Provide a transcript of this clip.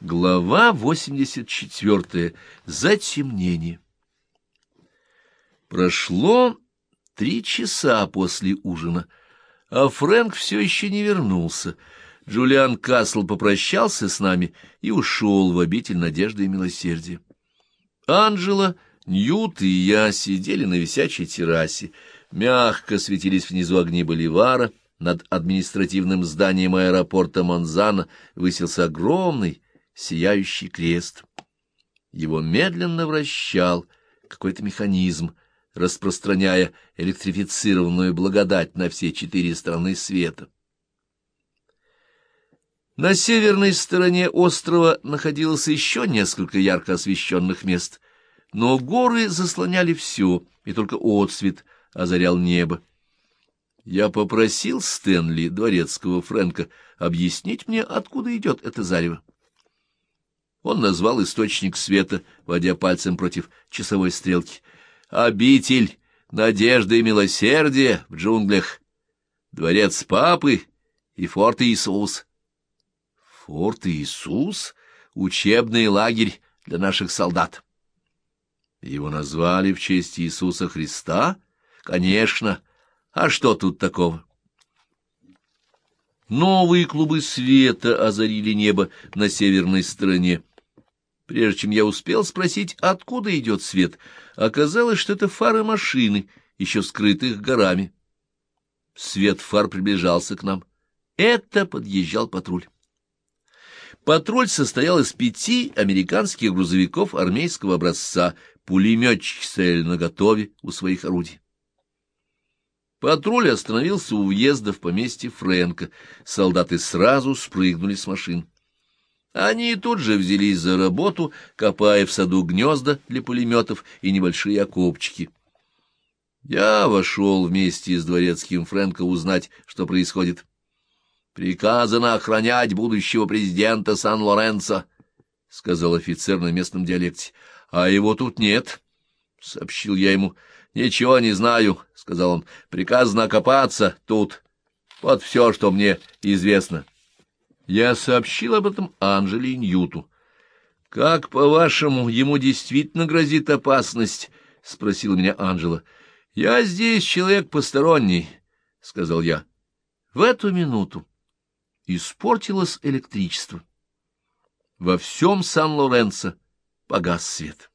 Глава 84. Затемнение. Прошло три часа после ужина, а Фрэнк все еще не вернулся. Джулиан Касл попрощался с нами и ушел в обитель надежды и милосердия. Анжела, Ньют и я сидели на висячей террасе. Мягко светились внизу огни Боливара. Над административным зданием аэропорта Монзана высился огромный, сияющий крест. Его медленно вращал какой-то механизм, распространяя электрифицированную благодать на все четыре стороны света. На северной стороне острова находилось еще несколько ярко освещенных мест, но горы заслоняли все, и только отсвет озарял небо. Я попросил Стэнли, дворецкого Фрэнка, объяснить мне, откуда идет это зарево. Он назвал источник света, водя пальцем против часовой стрелки. «Обитель надежды и милосердия в джунглях, дворец папы и форт Иисус». «Форт Иисус? Учебный лагерь для наших солдат». Его назвали в честь Иисуса Христа? Конечно. А что тут такого? Новые клубы света озарили небо на северной стороне. Прежде чем я успел спросить, откуда идет свет, оказалось, что это фары машины, еще скрытых горами. Свет фар приближался к нам. Это подъезжал патруль. Патруль состоял из пяти американских грузовиков армейского образца, пулеметчики стояли наготове у своих орудий. Патруль остановился у въезда в поместье Фрэнка. Солдаты сразу спрыгнули с машин. Они тут же взялись за работу, копая в саду гнезда для пулеметов и небольшие окопчики. Я вошел вместе с дворецким Фрэнка узнать, что происходит. «Приказано охранять будущего президента Сан-Лоренцо», — сказал офицер на местном диалекте. «А его тут нет», — сообщил я ему. «Ничего не знаю», — сказал он. «Приказано окопаться тут. Вот все, что мне известно». Я сообщил об этом Анжеле и Ньюту. — Как, по-вашему, ему действительно грозит опасность? — спросила меня Анжела. — Я здесь человек посторонний, — сказал я. В эту минуту испортилось электричество. Во всем Сан-Лоренцо погас свет.